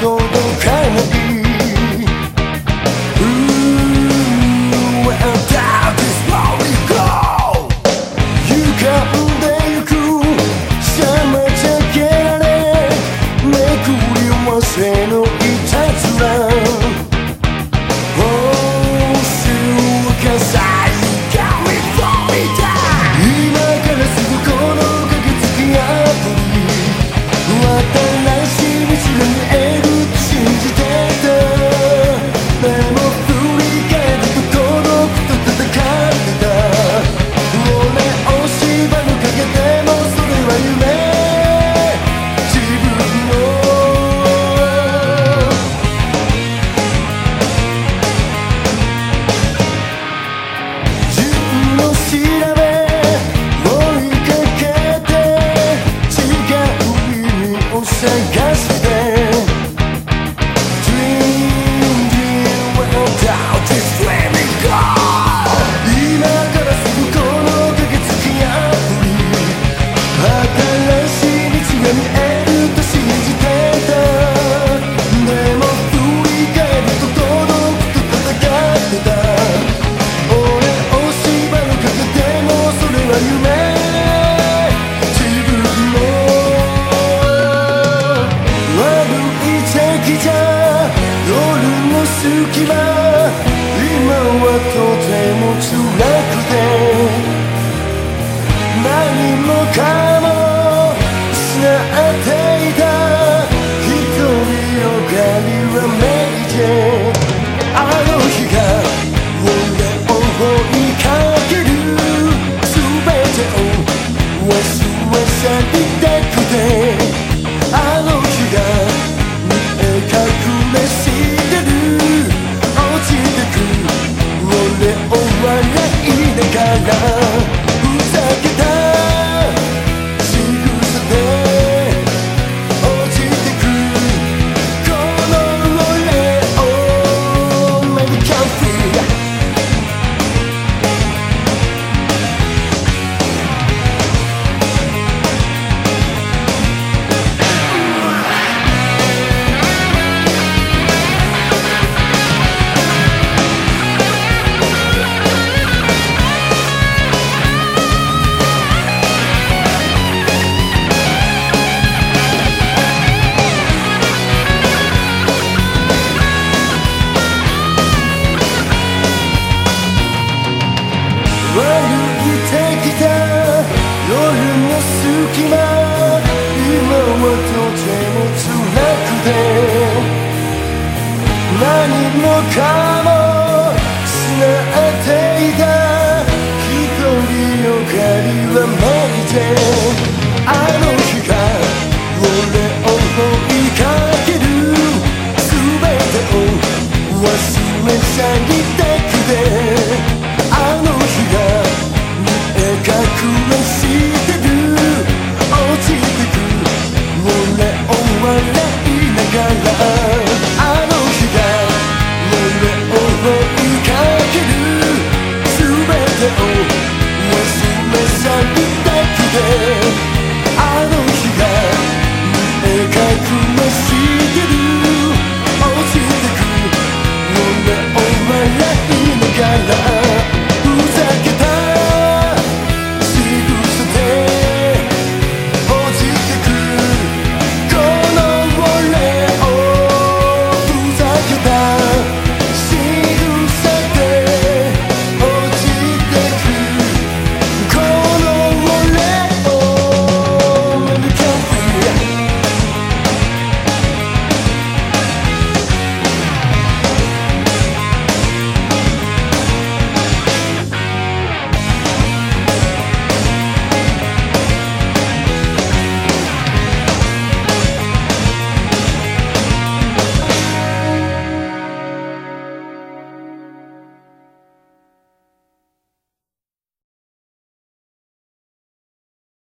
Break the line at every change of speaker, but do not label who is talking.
go じゃ夜の隙間今はとても辛くて何もかも love more kind